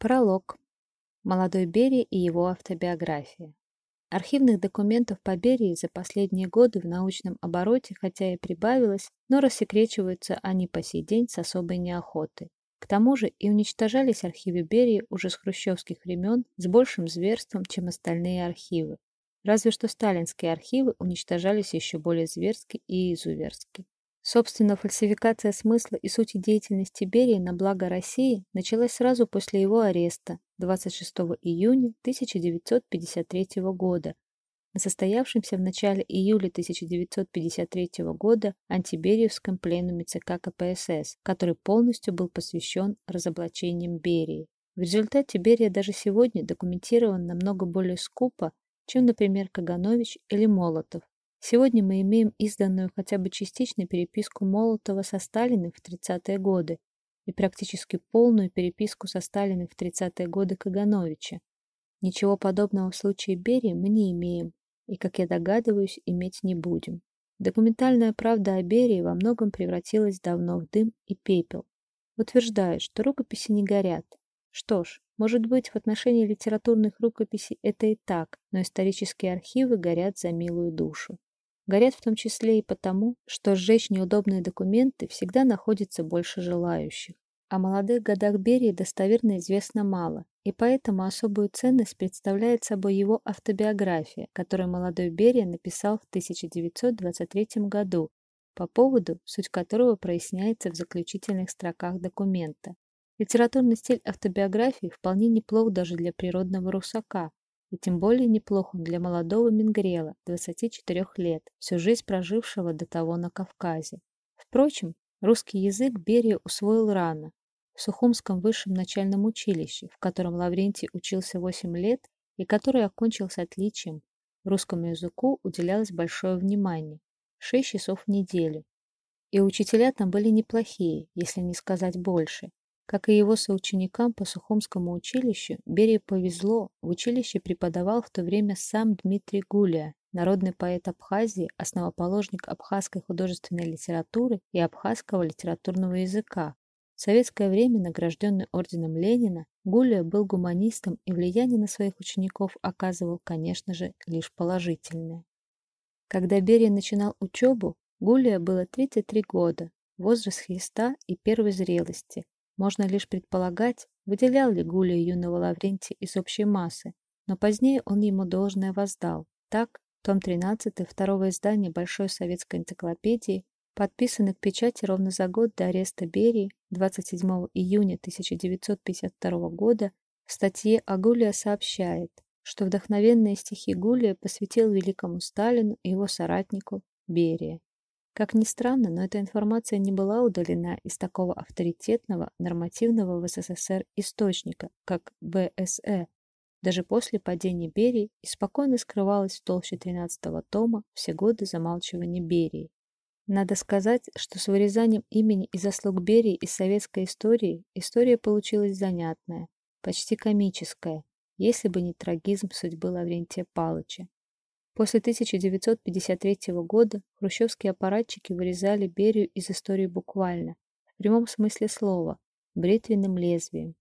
Пролог. Молодой Берия и его автобиография. Архивных документов по Берии за последние годы в научном обороте хотя и прибавилось, но рассекречиваются они по сей день с особой неохотой. К тому же и уничтожались архивы Берии уже с хрущевских времен с большим зверством, чем остальные архивы. Разве что сталинские архивы уничтожались еще более зверски и изуверски. Собственно, фальсификация смысла и сути деятельности Берии на благо России началась сразу после его ареста 26 июня 1953 года на состоявшемся в начале июля 1953 года антибериевском пленуме ЦК КПСС, который полностью был посвящен разоблачениям Берии. В результате Берия даже сегодня документирован намного более скупо, чем, например, Каганович или Молотов, Сегодня мы имеем изданную хотя бы частично переписку Молотова со Сталиным в 30-е годы и практически полную переписку со Сталиным в 30-е годы Кагановича. Ничего подобного в случае Берии мы не имеем и, как я догадываюсь, иметь не будем. Документальная правда о Берии во многом превратилась давно в дым и пепел. Утверждают, что рукописи не горят. Что ж, может быть, в отношении литературных рукописей это и так, но исторические архивы горят за милую душу. Горят в том числе и потому, что сжечь неудобные документы всегда находится больше желающих. О молодых годах Берии достоверно известно мало, и поэтому особую ценность представляет собой его автобиография, которую молодой Берия написал в 1923 году, по поводу, суть которого проясняется в заключительных строках документа. Литературный стиль автобиографии вполне неплох даже для природного русака, и тем более неплохо для молодого Мингрела, 24 лет, всю жизнь прожившего до того на Кавказе. Впрочем, русский язык Берия усвоил рано, в Сухумском высшем начальном училище, в котором Лаврентий учился 8 лет и который окончил с отличием. Русскому языку уделялось большое внимание, 6 часов в неделю. И учителя там были неплохие, если не сказать больше. Как и его соученикам по Сухумскому училищу, Берии повезло, в училище преподавал в то время сам Дмитрий Гулия, народный поэт Абхазии, основоположник абхазской художественной литературы и абхазского литературного языка. В советское время, награжденный орденом Ленина, Гулия был гуманистом и влияние на своих учеников оказывал, конечно же, лишь положительное. Когда Берия начинал учебу, Гулия было 33 года, возраст Христа и первой зрелости, можно лишь предполагать, выделял ли Гулия юного Лаврентия из общей массы, но позднее он ему должное воздал. Так, том 13 второго издания Большой советской энциклопедии, подписанный к печати ровно за год до ареста Берии 27 июня 1952 года, в статье Агулия сообщает, что вдохновенные стихи Гулия посвятил великому Сталину и его соратнику Берия. Как ни странно, но эта информация не была удалена из такого авторитетного, нормативного в СССР источника, как БСЭ, даже после падения Берии и спокойно скрывалась в толще 13-го тома все годы замалчивания Берии. Надо сказать, что с вырезанием имени и заслуг Берии из советской истории история получилась занятная, почти комическая, если бы не трагизм судьбы Лаврентия Палыча. После 1953 года хрущевские аппаратчики вырезали Берию из истории буквально, в прямом смысле слова, бритвенным лезвием.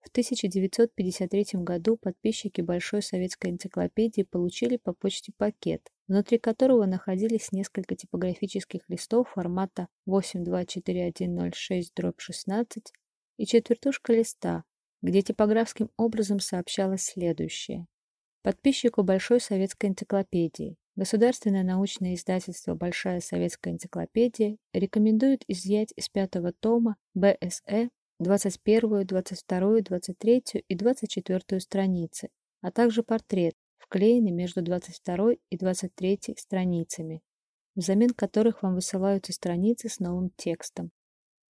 В 1953 году подписчики Большой советской энциклопедии получили по почте пакет, внутри которого находились несколько типографических листов формата 824106-16 и четвертушка листа, где типографским образом сообщалось следующее подписчику Большой советской энциклопедии. Государственное научное издательство «Большая советская энциклопедия» рекомендует изъять из пятого тома БСЭ 21, 22, 23 и 24 страницы, а также портрет, вклеенный между 22 и 23 страницами, взамен которых вам высылаются страницы с новым текстом.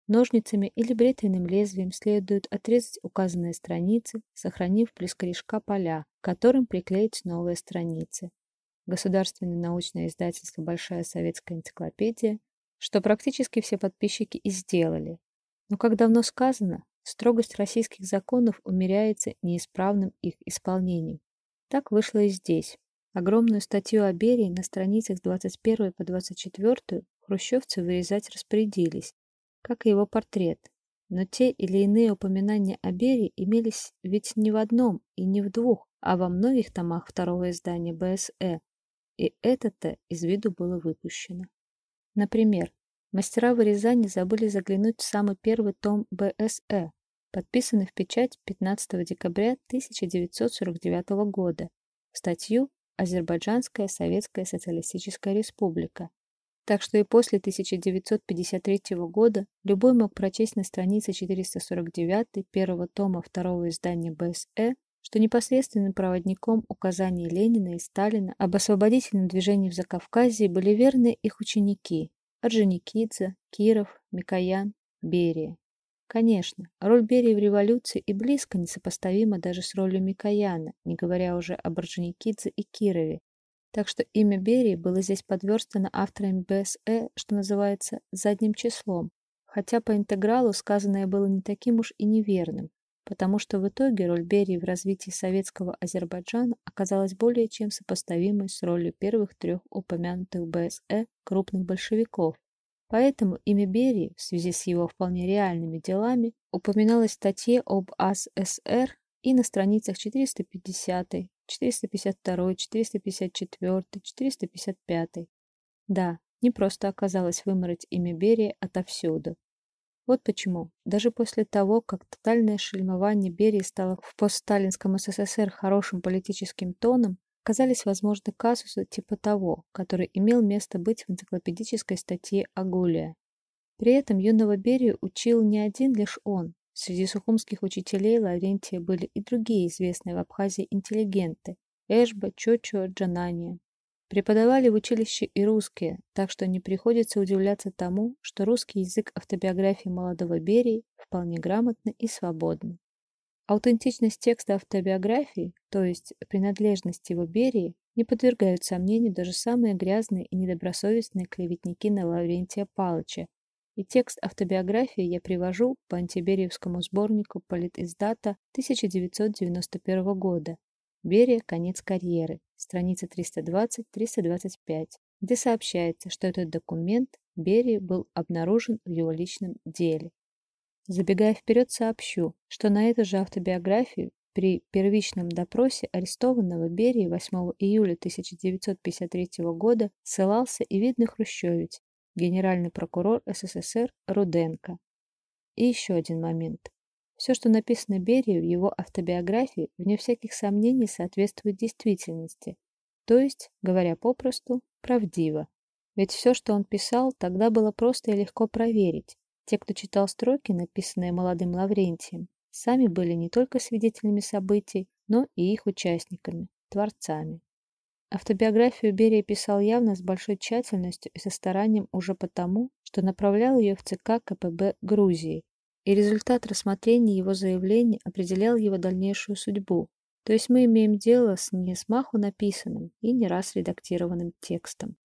Ножницами или бритвенным лезвием следует отрезать указанные страницы, сохранив близ корешка поля, которым приклеить новые страницы. Государственное научное издательство «Большая советская энциклопедия», что практически все подписчики и сделали. Но, как давно сказано, строгость российских законов умеряется неисправным их исполнением. Так вышло и здесь. Огромную статью о Берии на страницах с 21 по 24 хрущевцы вырезать распорядились, как и его портрет. но те или иные упоминания о Берии имелись ведь не в одном и не в двух, а во многих томах второго издания БСЭ, и это-то из виду было выпущено. Например, мастера вырезания забыли заглянуть в самый первый том БСЭ, подписанный в печать 15 декабря 1949 года, в статью «Азербайджанская Советская Социалистическая Республика». Так что и после 1953 года любой мог прочесть на странице 449 первого тома второго издания БСЭ что непосредственным проводником указаний Ленина и Сталина об освободительном движении в Закавказье были верны их ученики Орджоникидзе, Киров, Микоян, Берия. Конечно, роль Берии в революции и близко несопоставима даже с ролью Микояна, не говоря уже об Орджоникидзе и Кирове. Так что имя Берии было здесь подверстано авторами БСЭ, что называется, задним числом, хотя по интегралу сказанное было не таким уж и неверным, потому что в итоге роль Берии в развитии советского Азербайджана оказалась более чем сопоставимой с ролью первых трех упомянутых БСЭ крупных большевиков. Поэтому имя Берии в связи с его вполне реальными делами упоминалось в статье об АССР и на страницах 450, 452, 454, 455. Да, не просто оказалось вымороть имя Берии отовсюду. Вот почему, даже после того, как тотальное шельмование Берии стало в постсталинском СССР хорошим политическим тоном, казались возможны казусы типа того, который имел место быть в энциклопедической статье Агулия. При этом юного Берию учил не один лишь он. Среди сухумских учителей Лаврентия были и другие известные в Абхазии интеллигенты – Эшба, Чочо, Джанания. Преподавали в училище и русские, так что не приходится удивляться тому, что русский язык автобиографии молодого Берии вполне грамотный и свободный. Аутентичность текста автобиографии, то есть принадлежность его Берии, не подвергают сомнению даже самые грязные и недобросовестные клеветники на Лаврентия Палыча, и текст автобиографии я привожу по антибериевскому сборнику политиздата 1991 года, Берия. «Конец карьеры», страница 320-325, где сообщается, что этот документ Берии был обнаружен в его личном деле. Забегая вперед, сообщу, что на эту же автобиографию при первичном допросе арестованного Берии 8 июля 1953 года ссылался и видный хрущевец, генеральный прокурор СССР Руденко. И еще один момент. Все, что написано Берии в его автобиографии, вне всяких сомнений соответствует действительности, то есть, говоря попросту, правдиво. Ведь все, что он писал, тогда было просто и легко проверить. Те, кто читал строки, написанные молодым Лаврентием, сами были не только свидетелями событий, но и их участниками, творцами. Автобиографию Берия писал явно с большой тщательностью и со старанием уже потому, что направлял ее в ЦК КПБ Грузии, и результат рассмотрения его заявления определял его дальнейшую судьбу. То есть мы имеем дело с не смаху написанным и не раз редактированным текстом.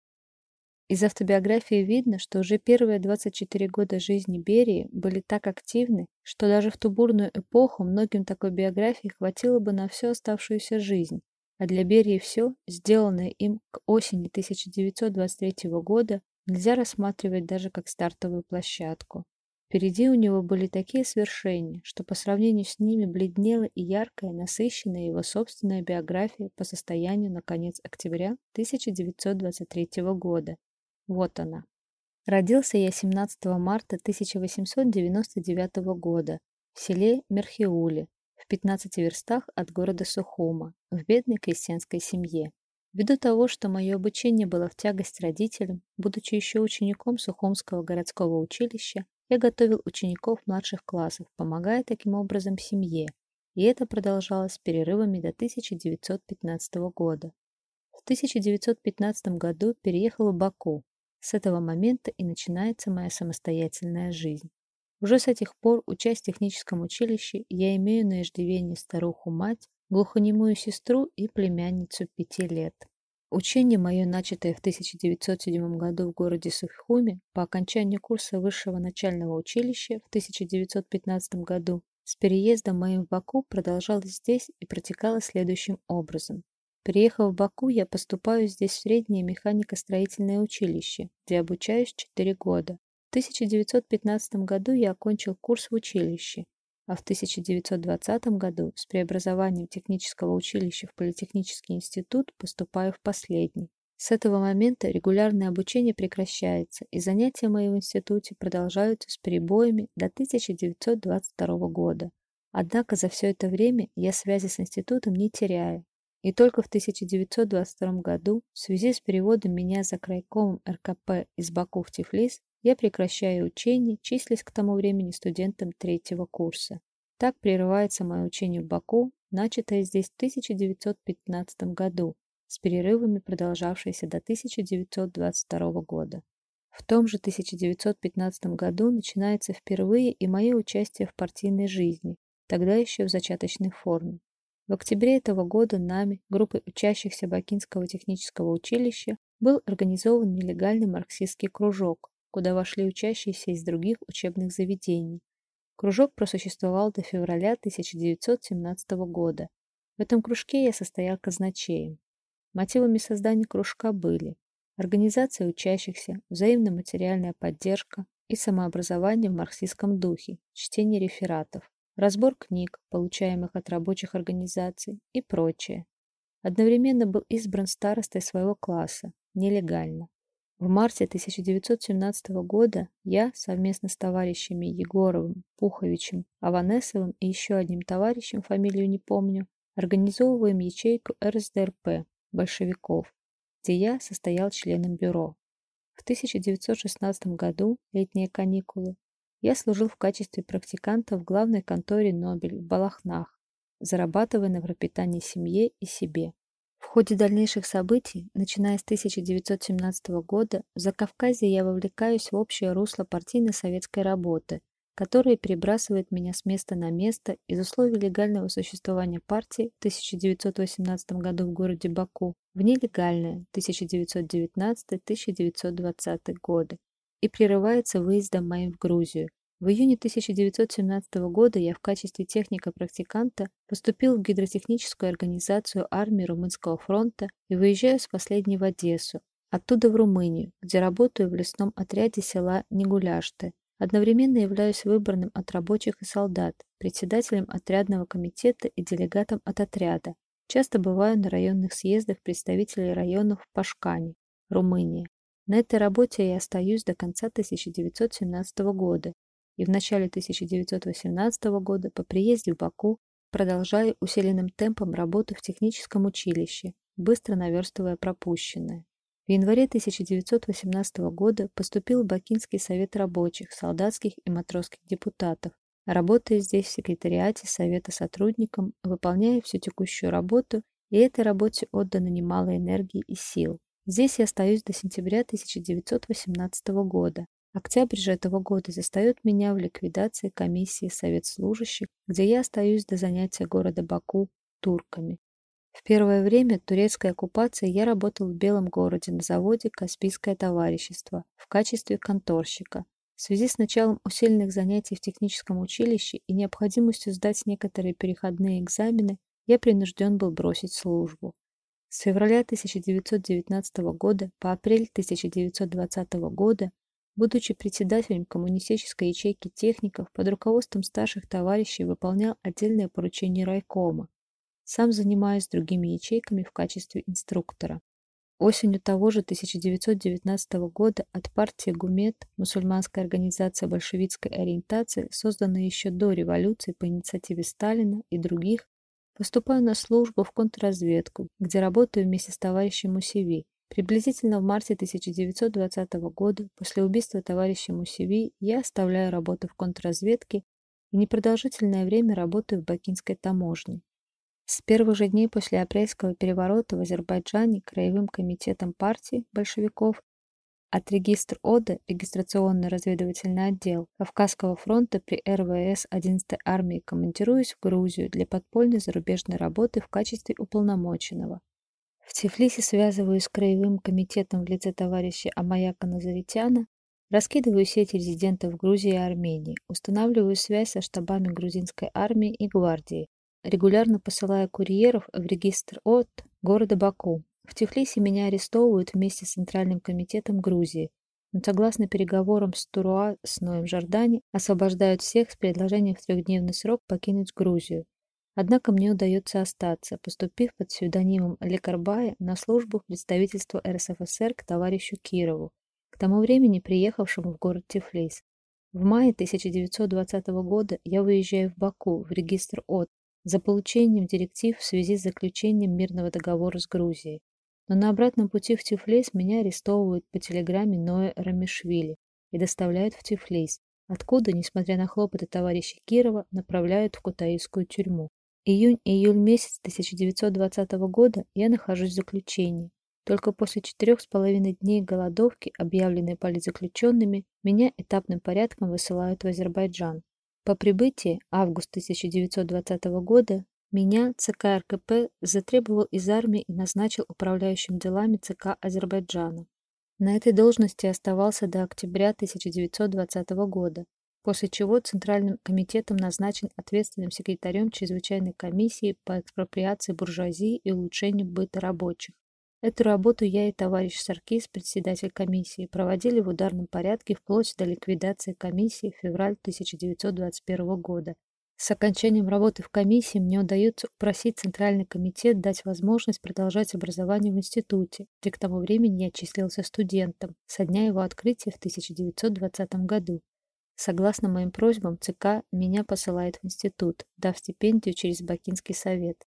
Из автобиографии видно, что уже первые 24 года жизни Берии были так активны, что даже в ту бурную эпоху многим такой биографии хватило бы на всю оставшуюся жизнь. А для Берии все, сделанное им к осени 1923 года, нельзя рассматривать даже как стартовую площадку. Впереди у него были такие свершения, что по сравнению с ними бледнела и яркая, насыщенная его собственная биография по состоянию на конец октября 1923 года. Вот она. Родился я 17 марта 1899 года в селе Мерхиуле, в 15 верстах от города Сухума, в бедной крестьянской семье. Ввиду того, что мое обучение было в тягость родителям, будучи еще учеником Сухумского городского училища, я готовил учеников младших классов, помогая таким образом семье, и это продолжалось перерывами до 1915 года. В 1915 году переехал в Баку. С этого момента и начинается моя самостоятельная жизнь. Уже с этих пор, учась в техническом училище, я имею на иждивении старуху-мать, глухонемую сестру и племянницу пяти лет. Учение мое, начатое в 1907 году в городе Сухуми, по окончанию курса высшего начального училища в 1915 году, с переездом моим в Баку продолжалось здесь и протекало следующим образом. Приехав в Баку, я поступаю здесь в среднее механико-строительное училище, где обучаюсь 4 года. 1915 году я окончил курс в училище, а в 1920 году с преобразованием технического училища в Политехнический институт поступаю в последний. С этого момента регулярное обучение прекращается, и занятия мои в институте продолжаются с перебоями до 1922 года. Однако за все это время я связи с институтом не теряю. И только в 1922 году, в связи с переводом меня за крайкомом РКП из Баку в Тифлис, я прекращаю учение, числясь к тому времени студентом третьего курса. Так прерывается мое учение в Баку, начатое здесь в 1915 году, с перерывами продолжавшееся до 1922 года. В том же 1915 году начинается впервые и мое участие в партийной жизни, тогда еще в зачаточной форме. В октябре этого года нами, группой учащихся Бакинского технического училища, был организован нелегальный марксистский кружок, куда вошли учащиеся из других учебных заведений. Кружок просуществовал до февраля 1917 года. В этом кружке я состоял казначеем. Мотивами создания кружка были организация учащихся, взаимная материальная поддержка и самообразование в марксистском духе, чтение рефератов, разбор книг, получаемых от рабочих организаций и прочее. Одновременно был избран старостой своего класса, нелегально. В марте 1917 года я совместно с товарищами Егоровым, Пуховичем, Аванесовым и еще одним товарищем, фамилию не помню, организовываем ячейку РСДРП, большевиков, где я состоял членом бюро. В 1916 году, летние каникулы, я служил в качестве практиканта в главной конторе Нобель в Балахнах, зарабатывая на пропитание семье и себе. Ходе дальнейших событий, начиная с 1917 года, в Закавказье я вовлекаюсь в общее русло партийно-советской работы, которая перебрасывает меня с места на место из условий легального существования партии в 1918 году в городе Баку в нелегальное 1919-1920 годы и прерывается выездом моим в Грузию. В июне 1917 года я в качестве техника-практиканта поступил в гидротехническую организацию армии Румынского фронта и выезжаю с последней в Одессу, оттуда в Румынию, где работаю в лесном отряде села Негуляште. Одновременно являюсь выбранным от рабочих и солдат, председателем отрядного комитета и делегатом от отряда. Часто бываю на районных съездах представителей районов в Пашкане, Румыния, на этой работе я остаюсь до конца 1917 года и в начале 1918 года по приезде в Баку продолжаю усиленным темпом работу в техническом училище, быстро наверстывая пропущенное. В январе 1918 года поступил в Бакинский совет рабочих, солдатских и матросских депутатов, работая здесь в секретариате совета сотрудником, выполняя всю текущую работу, и этой работе отдано немало энергии и сил. Здесь я остаюсь до сентября 1918 года. Октябрь же этого года застает меня в ликвидации комиссии Совет служащих, где я остаюсь до занятия города Баку турками. В первое время турецкой оккупации я работал в Белом городе на заводе «Каспийское товарищество» в качестве конторщика. В связи с началом усиленных занятий в техническом училище и необходимостью сдать некоторые переходные экзамены, я принужден был бросить службу. С февраля 1919 года по апрель 1920 года, будучи председателем коммунистической ячейки техников, под руководством старших товарищей выполнял отдельные поручения райкома. Сам занимаюсь другими ячейками в качестве инструктора. Осенью того же 1919 года от партии ГУМЕТ, мусульманская организация большевистской ориентации, созданная еще до революции по инициативе Сталина и других, Поступаю на службу в контрразведку, где работаю вместе с товарищем Мусеви. Приблизительно в марте 1920 года, после убийства товарища Мусеви, я оставляю работу в контрразведке и непродолжительное время работаю в Бакинской таможне. С первых же дней после апрельского переворота в Азербайджане Краевым комитетом партии большевиков от регистр ОДА, регистрационно-разведывательный отдел Кавказского фронта при РВС 11-й армии командируюсь в Грузию для подпольной зарубежной работы в качестве уполномоченного. В Тифлисе связываюсь с краевым комитетом в лице товарища Амаяка Назаветяна, раскидываю сети резидентов Грузии и Армении, устанавливаю связь со штабами грузинской армии и гвардии, регулярно посылая курьеров в регистр от города Баку, в Тифлисе меня арестовывают вместе с Центральным комитетом Грузии, но согласно переговорам с Туруа с Ноем Жордани освобождают всех с предложением в трехдневный срок покинуть Грузию. Однако мне удается остаться, поступив под псевдонимом Лекарбая на службу в представительство РСФСР к товарищу Кирову, к тому времени приехавшему в город Тифлис. В мае 1920 года я выезжаю в Баку, в регистр ОТ, за получением директив в связи с заключением мирного договора с Грузией. Но на обратном пути в Тифлис меня арестовывают по телеграмме Ноя Рамишвили и доставляют в Тифлис, откуда, несмотря на хлопоты товарища Кирова, направляют в Кутаисскую тюрьму. Июнь-июль месяц 1920 года я нахожусь в заключении. Только после четырех с половиной дней голодовки, объявленной политзаключенными, меня этапным порядком высылают в Азербайджан. По прибытии, август 1920 года, меня ЦК РКП затребовал из армии и назначил управляющим делами ЦК Азербайджана. На этой должности оставался до октября 1920 года, после чего Центральным комитетом назначен ответственным секретарем чрезвычайной комиссии по экспроприации буржуазии и улучшению быта рабочих. Эту работу я и товарищ Саркис, председатель комиссии, проводили в ударном порядке вплоть до ликвидации комиссии в февраль 1921 года. С окончанием работы в комиссии мне удается упросить Центральный комитет дать возможность продолжать образование в институте, где к тому времени я числился студентом, со дня его открытия в 1920 году. Согласно моим просьбам, ЦК меня посылает в институт, дав стипендию через Бакинский совет.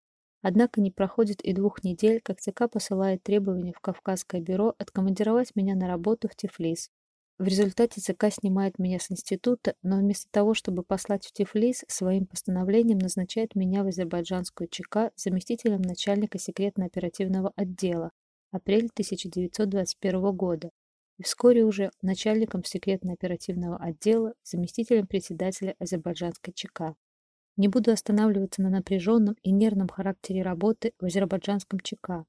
Однако не проходит и двух недель, как ЦК посылает требование в Кавказское бюро откомандировать меня на работу в Тифлис. В результате ЦК снимает меня с института, но вместо того, чтобы послать в Тифлис, своим постановлением назначает меня в азербайджанскую ЧК заместителем начальника секретно-оперативного отдела апрель 1921 года и вскоре уже начальником секретно-оперативного отдела, заместителем председателя азербайджанской ЧК. Не буду останавливаться на напряженном и нервном характере работы в азербайджанском ЧК.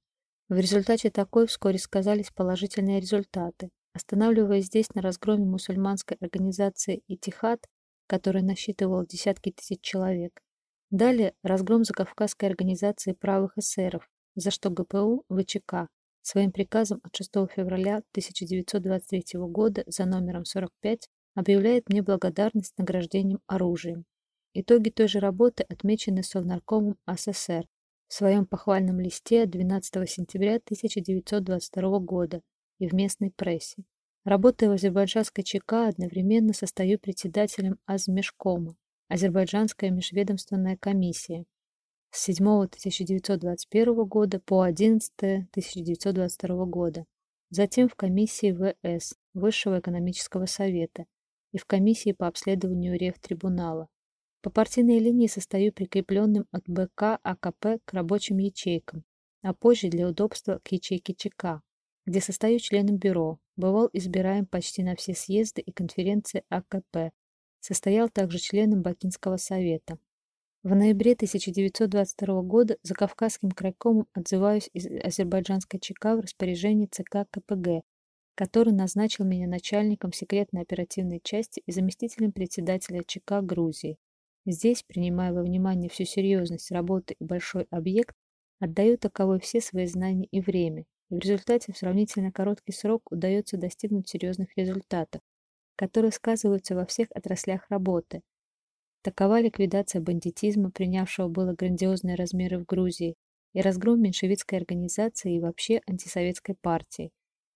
В результате такой вскоре сказались положительные результаты. Останавливаясь здесь на разгроме мусульманской организации «Итихад», которая насчитывала десятки тысяч человек. Далее разгром закавказской организации правых эсеров, за что ГПУ ВЧК своим приказом от 6 февраля 1923 года за номером 45 объявляет мне благодарность награждением оружием. Итоги той же работы отмечены Совнаркомом АССР в своем похвальном листе 12 сентября 1922 года и в местной прессе. Работая в азербайджанской ЧК, одновременно состою председателем Азмешкома, Азербайджанская межведомственная комиссия, с 7 1921 года по 11 1922 года, затем в комиссии ВС, Высшего экономического совета, и в комиссии по обследованию Ревтрибунала, по партийной линии состою прикрепленным от БК АКП к рабочим ячейкам, а позже для удобства к ячейке ЧК, где состою членом бюро, бывал избираем почти на все съезды и конференции АКП, состоял также членом Бакинского совета. В ноябре 1922 года за Кавказским крайкомом отзываюсь из азербайджанской ЧК в распоряжении ЦК КПГ, который назначил меня начальником секретной оперативной части и заместителем председателя ЧК Грузии. Здесь, принимая во внимание всю серьезность работы и большой объект, отдаю таковой все свои знания и время, и в результате в сравнительно короткий срок удается достигнуть серьезных результатов, которые сказываются во всех отраслях работы. Такова ликвидация бандитизма, принявшего было грандиозные размеры в Грузии, и разгром меньшевистской организации и вообще антисоветской партии,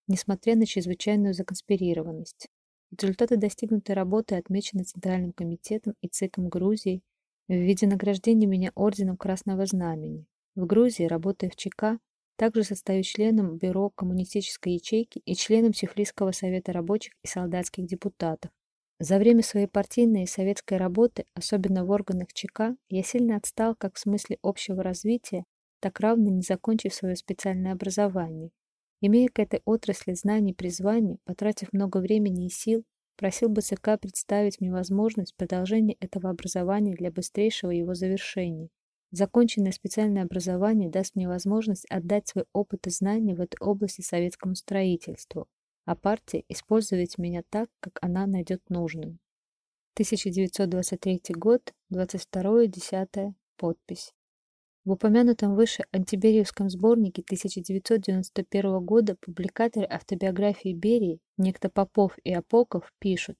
несмотря на чрезвычайную законспирированность. Результаты достигнутой работы отмечены Центральным комитетом и ЦИКом Грузии в виде награждения меня орденом Красного Знамени. В Грузии, работая в ЧК, также состою членом Бюро коммунистической ячейки и членом Тифлисского совета рабочих и солдатских депутатов. За время своей партийной и советской работы, особенно в органах ЧК, я сильно отстал как в смысле общего развития, так равно не закончив свое специальное образование. Имея к этой отрасли знаний и призвания, потратив много времени и сил, просил бы ЦК представить мне возможность продолжения этого образования для быстрейшего его завершения. Законченное специальное образование даст мне возможность отдать свой опыт и знания в этой области советскому строительству, а партия использовать меня так, как она найдет нужным. 1923 год, 22.10. Подпись. В упомянутом выше антибериевском сборнике 1991 года публикаторы автобиографии Берии, некто Попов и Апоков, пишут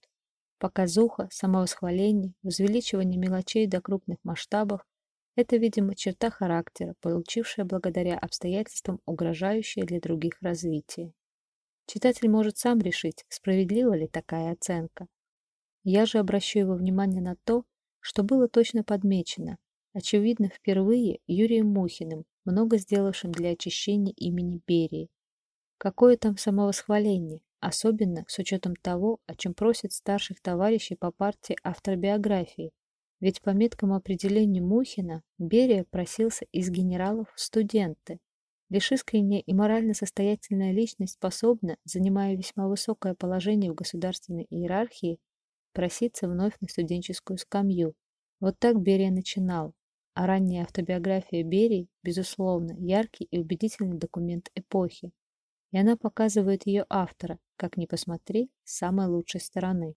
«Показуха, самовосхваление, возвеличивание мелочей до крупных масштабов – это, видимо, черта характера, получившая благодаря обстоятельствам угрожающее для других развитие. Читатель может сам решить, справедлива ли такая оценка. Я же обращу его внимание на то, что было точно подмечено – очевидно, впервые Юрием Мухиным, много сделавшим для очищения имени Берии. Какое там самовосхваление, особенно с учетом того, о чем просят старших товарищей по партии автор биографии. Ведь по меткому определению Мухина Берия просился из генералов в студенты. Лишь искренняя и морально состоятельная личность способна, занимая весьма высокое положение в государственной иерархии, проситься вновь на студенческую скамью. Вот так Берия начинал, а ранняя автобиография Берии, безусловно, яркий и убедительный документ эпохи. И она показывает ее автора, как ни посмотри, с самой лучшей стороны.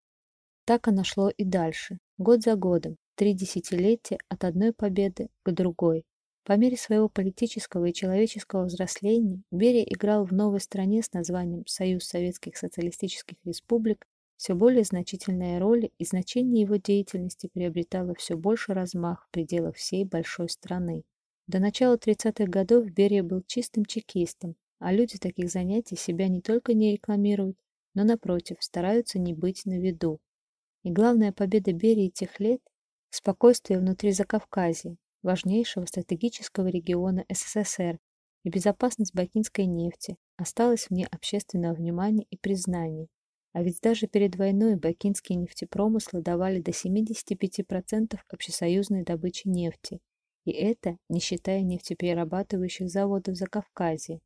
Так оно шло и дальше, год за годом, три десятилетия от одной победы к другой. По мере своего политического и человеческого взросления Берия играл в новой стране с названием «Союз Советских Социалистических Республик» все более значительная роль и значение его деятельности приобретало все больше размах в пределах всей большой страны. До начала 30-х годов Берия был чистым чекистом, а люди таких занятий себя не только не рекламируют, но, напротив, стараются не быть на виду. И главная победа Берии тех лет – спокойствие внутри Закавказья, важнейшего стратегического региона СССР, и безопасность бакинской нефти осталась вне общественного внимания и признания. А ведь даже перед войной бакинские нефтепромыслы давали до 75% общесоюзной добычи нефти. И это не считая нефтеперерабатывающих заводов за Закавказья.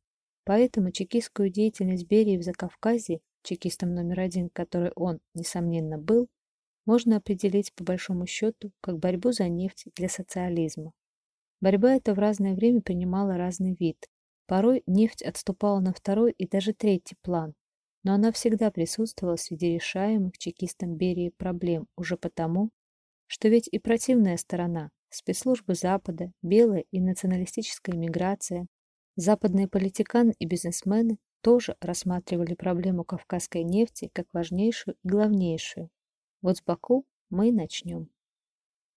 Поэтому чекистскую деятельность Берии в Закавказье, чекистом номер один, который он, несомненно, был, можно определить по большому счету как борьбу за нефть для социализма. Борьба эта в разное время принимала разный вид. Порой нефть отступала на второй и даже третий план, но она всегда присутствовала среди решаемых чекистом Берии проблем уже потому, что ведь и противная сторона, спецслужбы Запада, белая и националистическая миграция, западные политиканы и бизнесмены тоже рассматривали проблему кавказской нефти как важнейшую и главнейшую. Вот с Баку мы и начнем.